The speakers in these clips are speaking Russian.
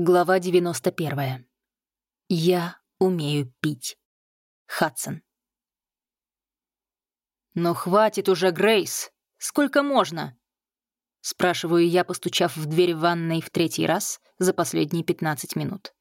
Глава 91. Я умею пить. Хадсон. «Ну хватит уже, Грейс! Сколько можно?» Спрашиваю я, постучав в дверь ванной в третий раз за последние 15 минут.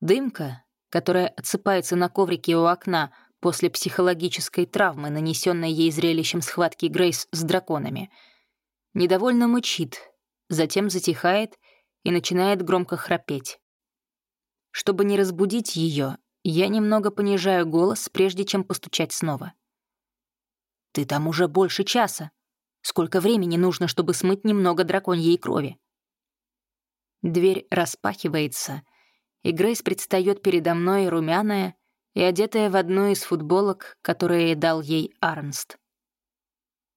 Дымка, которая отсыпается на коврике у окна после психологической травмы, нанесенной ей зрелищем схватки Грейс с драконами, недовольно мычит, затем затихает и начинает громко храпеть. Чтобы не разбудить ее, я немного понижаю голос, прежде чем постучать снова. «Ты там уже больше часа. Сколько времени нужно, чтобы смыть немного драконьей крови?» Дверь распахивается, и Грейс предстает передо мной румяная и одетая в одну из футболок, которые дал ей Арнст.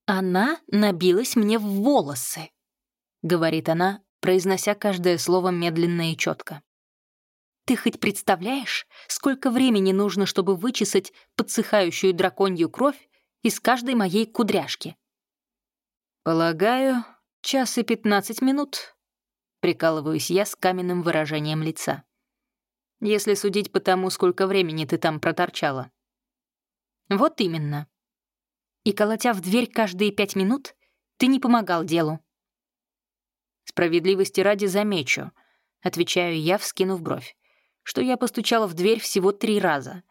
«Она набилась мне в волосы», — говорит она, произнося каждое слово медленно и четко. «Ты хоть представляешь, сколько времени нужно, чтобы вычесать подсыхающую драконью кровь из каждой моей кудряшки?» «Полагаю, час и пятнадцать минут», — прикалываюсь я с каменным выражением лица. «Если судить по тому, сколько времени ты там проторчала». «Вот именно. И колотя в дверь каждые пять минут, ты не помогал делу. Справедливости ради замечу, отвечаю я, вскинув бровь, что я постучала в дверь всего три раза.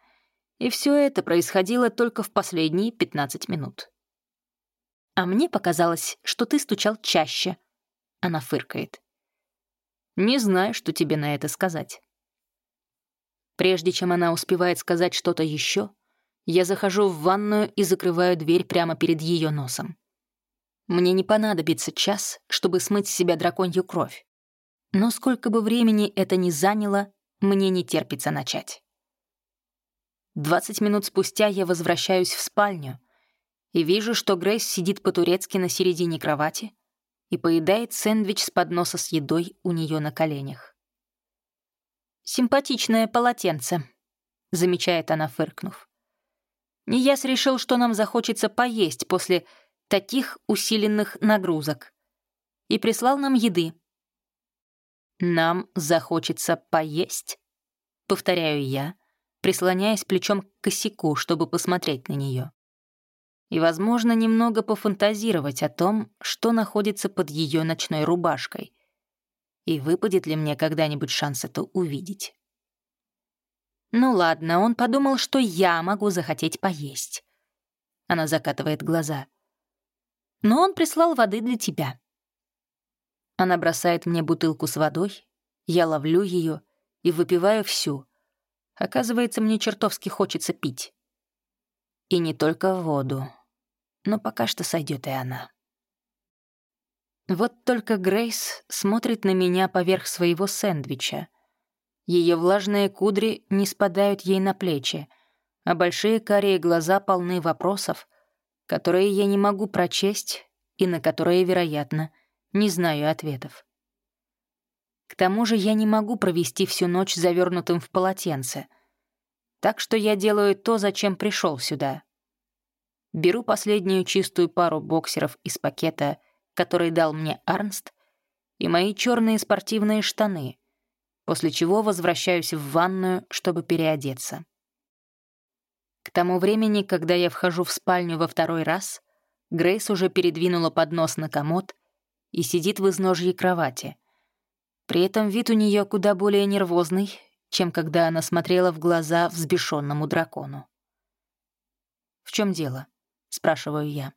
И все это происходило только в последние 15 минут. А мне показалось, что ты стучал чаще. Она фыркает. Не знаю, что тебе на это сказать. Прежде чем она успевает сказать что-то еще, я захожу в ванную и закрываю дверь прямо перед ее носом. Мне не понадобится час, чтобы смыть с себя драконью кровь. Но сколько бы времени это ни заняло, мне не терпится начать. Двадцать минут спустя я возвращаюсь в спальню и вижу, что Грейс сидит по-турецки на середине кровати и поедает сэндвич с подноса с едой у нее на коленях. «Симпатичное полотенце», — замечает она, фыркнув. «Нияс решил, что нам захочется поесть после таких усиленных нагрузок. И прислал нам еды. «Нам захочется поесть», — повторяю я, прислоняясь плечом к косяку, чтобы посмотреть на нее. И, возможно, немного пофантазировать о том, что находится под ее ночной рубашкой. И выпадет ли мне когда-нибудь шанс это увидеть. Ну ладно, он подумал, что я могу захотеть поесть. Она закатывает глаза но он прислал воды для тебя». Она бросает мне бутылку с водой, я ловлю ее и выпиваю всю. Оказывается, мне чертовски хочется пить. И не только воду, но пока что сойдет и она. Вот только Грейс смотрит на меня поверх своего сэндвича. Ее влажные кудри не спадают ей на плечи, а большие карие глаза полны вопросов, которые я не могу прочесть и на которые, вероятно, не знаю ответов. К тому же я не могу провести всю ночь завернутым в полотенце, так что я делаю то, зачем пришел сюда. Беру последнюю чистую пару боксеров из пакета, который дал мне Арнст, и мои черные спортивные штаны, после чего возвращаюсь в ванную, чтобы переодеться. Тому времени, когда я вхожу в спальню во второй раз, Грейс уже передвинула поднос на комод и сидит в изножье кровати. При этом вид у нее куда более нервозный, чем когда она смотрела в глаза взбешенному дракону. «В чем дело?» — спрашиваю я.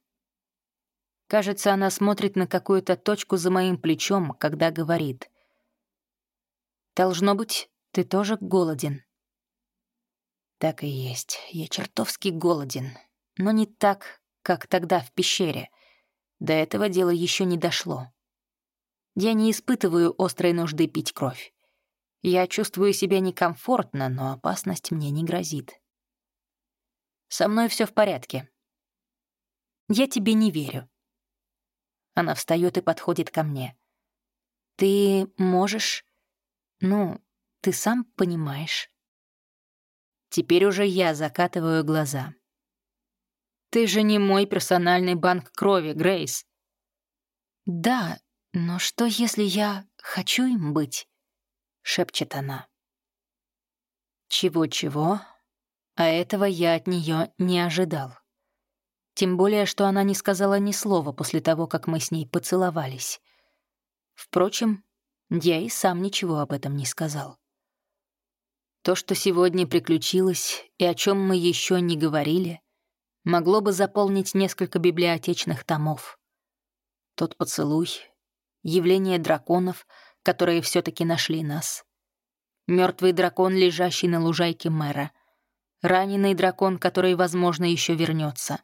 Кажется, она смотрит на какую-то точку за моим плечом, когда говорит. «Должно быть, ты тоже голоден». Так и есть. Я чертовски голоден. Но не так, как тогда в пещере. До этого дела еще не дошло. Я не испытываю острой нужды пить кровь. Я чувствую себя некомфортно, но опасность мне не грозит. Со мной все в порядке. Я тебе не верю. Она встает и подходит ко мне. Ты можешь... Ну, ты сам понимаешь. Теперь уже я закатываю глаза. «Ты же не мой персональный банк крови, Грейс». «Да, но что, если я хочу им быть? шепчет она. Чего-чего, а этого я от нее не ожидал. Тем более, что она не сказала ни слова после того, как мы с ней поцеловались. Впрочем, я и сам ничего об этом не сказал. То, что сегодня приключилось и о чем мы еще не говорили, могло бы заполнить несколько библиотечных томов. Тот поцелуй, явление драконов, которые все таки нашли нас, мертвый дракон, лежащий на лужайке мэра, раненый дракон, который, возможно, еще вернется.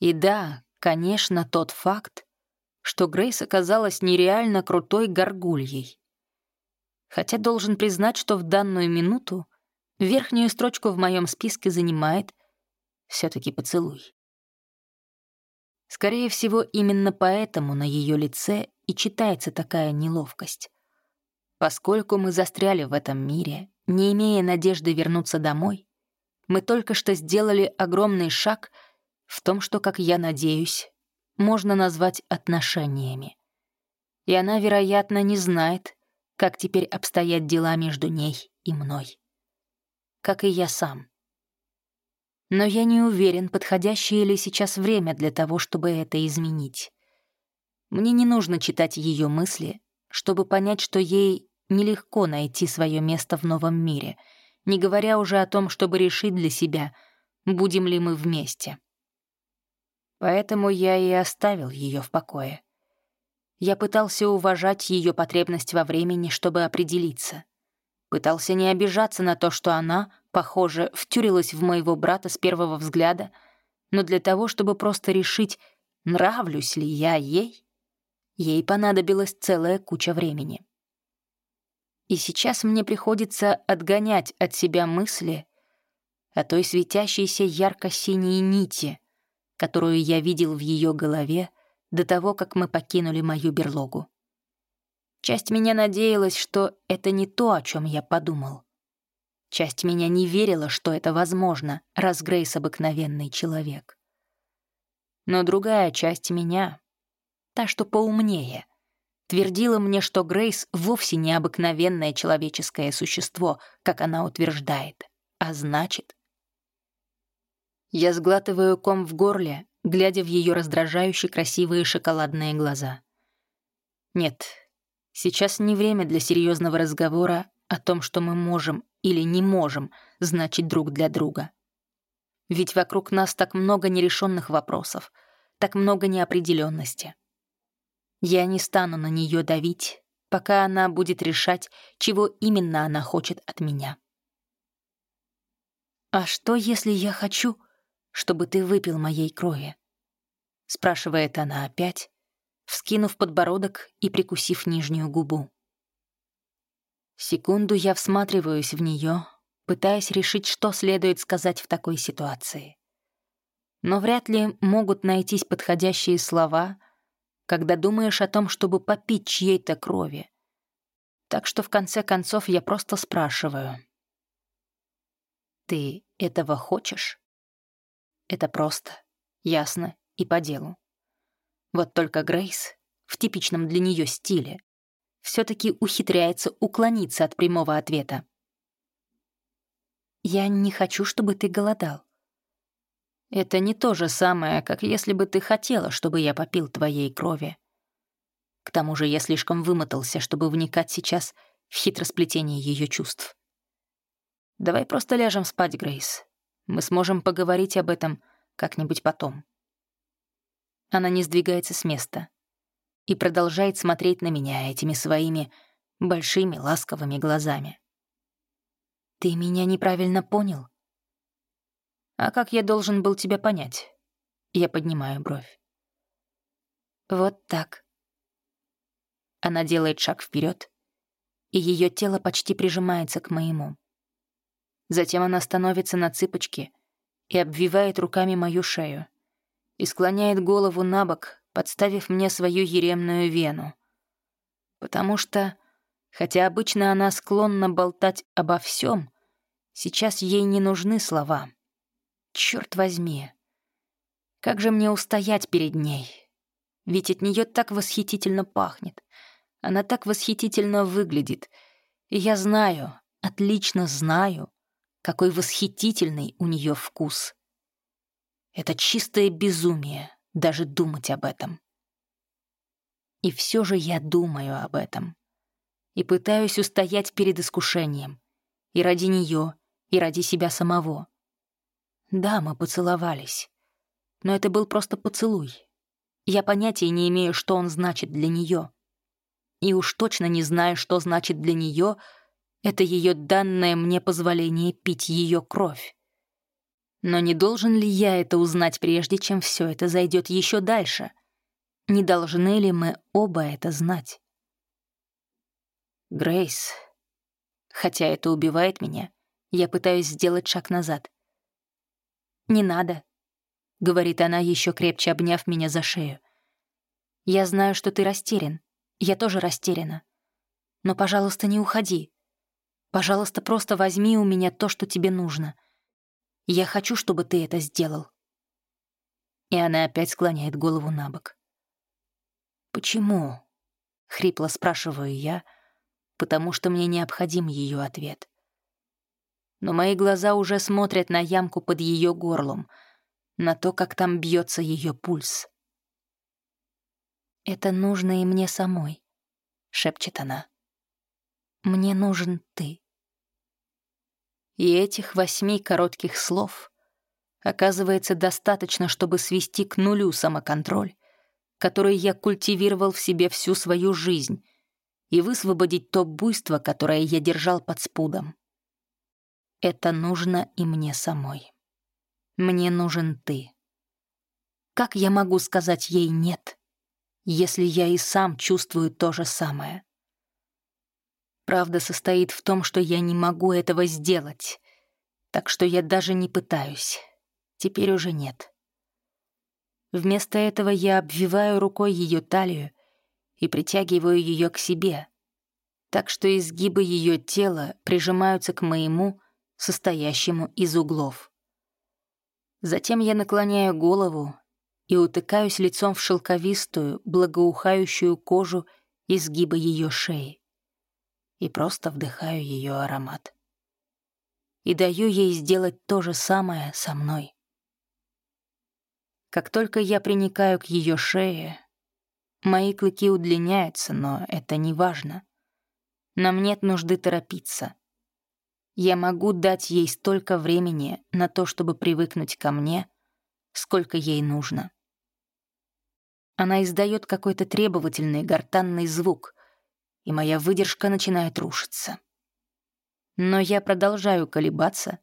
И да, конечно, тот факт, что Грейс оказалась нереально крутой горгульей. Хотя должен признать, что в данную минуту верхнюю строчку в моем списке занимает все таки поцелуй. Скорее всего, именно поэтому на ее лице и читается такая неловкость. Поскольку мы застряли в этом мире, не имея надежды вернуться домой, мы только что сделали огромный шаг в том, что, как я надеюсь, можно назвать отношениями. И она, вероятно, не знает, как теперь обстоят дела между ней и мной. Как и я сам. Но я не уверен, подходящее ли сейчас время для того, чтобы это изменить. Мне не нужно читать ее мысли, чтобы понять, что ей нелегко найти свое место в новом мире, не говоря уже о том, чтобы решить для себя, будем ли мы вместе. Поэтому я и оставил ее в покое. Я пытался уважать ее потребность во времени, чтобы определиться. Пытался не обижаться на то, что она, похоже, втюрилась в моего брата с первого взгляда, но для того, чтобы просто решить, нравлюсь ли я ей, ей понадобилась целая куча времени. И сейчас мне приходится отгонять от себя мысли о той светящейся ярко-синей нити, которую я видел в ее голове до того, как мы покинули мою берлогу. Часть меня надеялась, что это не то, о чем я подумал. Часть меня не верила, что это возможно, раз Грейс обыкновенный человек. Но другая часть меня, та, что поумнее, твердила мне, что Грейс вовсе не обыкновенное человеческое существо, как она утверждает, а значит, я сглатываю ком в горле, глядя в ее раздражающе красивые шоколадные глаза. Нет, сейчас не время для серьезного разговора о том, что мы можем или не можем значить друг для друга. Ведь вокруг нас так много нерешенных вопросов, так много неопределенности. Я не стану на нее давить, пока она будет решать, чего именно она хочет от меня. А что, если я хочу, чтобы ты выпил моей крови?» — спрашивает она опять, вскинув подбородок и прикусив нижнюю губу. Секунду я всматриваюсь в нее, пытаясь решить, что следует сказать в такой ситуации. Но вряд ли могут найтись подходящие слова, когда думаешь о том, чтобы попить чьей-то крови. Так что в конце концов я просто спрашиваю. «Ты этого хочешь?» Это просто, ясно и по делу. Вот только Грейс в типичном для нее стиле все таки ухитряется уклониться от прямого ответа. «Я не хочу, чтобы ты голодал». Это не то же самое, как если бы ты хотела, чтобы я попил твоей крови. К тому же я слишком вымотался, чтобы вникать сейчас в хитросплетение ее чувств. Давай просто ляжем спать, Грейс. Мы сможем поговорить об этом как-нибудь потом. Она не сдвигается с места и продолжает смотреть на меня этими своими большими ласковыми глазами. «Ты меня неправильно понял?» «А как я должен был тебя понять?» Я поднимаю бровь. «Вот так». Она делает шаг вперед, и ее тело почти прижимается к моему. Затем она становится на цыпочки и обвивает руками мою шею и склоняет голову на бок, подставив мне свою еремную вену. Потому что, хотя обычно она склонна болтать обо всем, сейчас ей не нужны слова. Черт возьми, как же мне устоять перед ней? Ведь от нее так восхитительно пахнет. Она так восхитительно выглядит — И я знаю, отлично знаю, какой восхитительный у нее вкус. Это чистое безумие даже думать об этом. И все же я думаю об этом. И пытаюсь устоять перед искушением. И ради нее, и ради себя самого. Да, мы поцеловались. Но это был просто поцелуй. Я понятия не имею, что он значит для нее. И уж точно не знаю, что значит для нее это ее данное мне позволение пить ее кровь. Но не должен ли я это узнать, прежде чем все это зайдет еще дальше? Не должны ли мы оба это знать? Грейс. Хотя это убивает меня, я пытаюсь сделать шаг назад. «Не надо», — говорит она, еще крепче обняв меня за шею. «Я знаю, что ты растерян. Я тоже растеряна. Но, пожалуйста, не уходи. Пожалуйста, просто возьми у меня то, что тебе нужно. Я хочу, чтобы ты это сделал». И она опять склоняет голову на бок. «Почему?» — хрипло спрашиваю я, потому что мне необходим ее ответ. Но мои глаза уже смотрят на ямку под ее горлом, на то, как там бьется ее пульс. «Это нужно и мне самой», — шепчет она. «Мне нужен ты». И этих восьми коротких слов оказывается достаточно, чтобы свести к нулю самоконтроль, который я культивировал в себе всю свою жизнь, и высвободить то буйство, которое я держал под спудом. Это нужно и мне самой. Мне нужен ты. Как я могу сказать ей «нет»? если я и сам чувствую то же самое. Правда состоит в том, что я не могу этого сделать, так что я даже не пытаюсь. Теперь уже нет. Вместо этого я обвиваю рукой ее талию и притягиваю ее к себе, так что изгибы ее тела прижимаются к моему, состоящему из углов. Затем я наклоняю голову и утыкаюсь лицом в шелковистую, благоухающую кожу изгиба ее шеи и просто вдыхаю ее аромат. И даю ей сделать то же самое со мной. Как только я приникаю к ее шее, мои клыки удлиняются, но это не важно. Нам нет нужды торопиться. Я могу дать ей столько времени на то, чтобы привыкнуть ко мне, сколько ей нужно. Она издает какой-то требовательный гортанный звук, и моя выдержка начинает рушиться. Но я продолжаю колебаться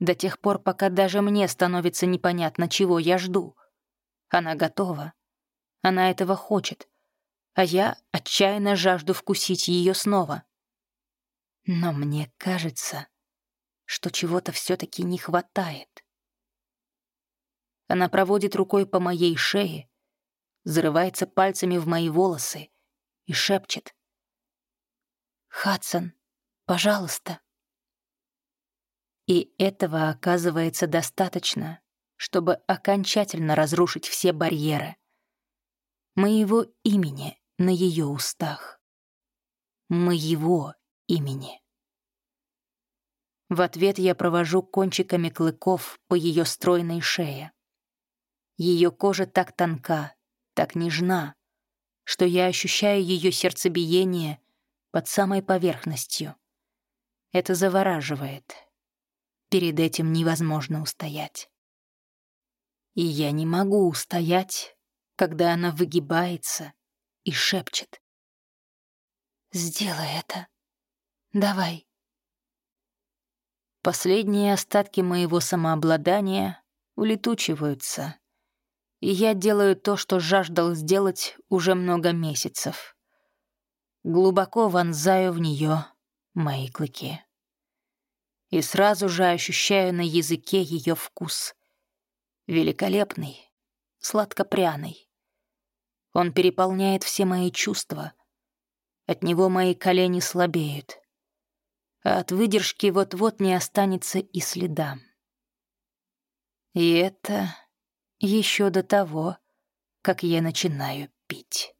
до тех пор, пока даже мне становится непонятно, чего я жду. Она готова. Она этого хочет. А я отчаянно жажду вкусить ее снова. Но мне кажется, что чего-то все таки не хватает. Она проводит рукой по моей шее, зарывается пальцами в мои волосы и шепчет. «Хадсон, пожалуйста». И этого оказывается достаточно, чтобы окончательно разрушить все барьеры. Моего имени на ее устах. Моего имени. В ответ я провожу кончиками клыков по ее стройной шее. Ее кожа так тонка, так нежна, что я ощущаю ее сердцебиение под самой поверхностью. Это завораживает. Перед этим невозможно устоять. И я не могу устоять, когда она выгибается и шепчет. «Сделай это. Давай». Последние остатки моего самообладания улетучиваются, и я делаю то, что жаждал сделать уже много месяцев. Глубоко вонзаю в нее мои клыки. И сразу же ощущаю на языке ее вкус. Великолепный, сладко-пряный. Он переполняет все мои чувства. От него мои колени слабеют. А от выдержки вот-вот не останется и следа. И это еще до того, как я начинаю пить.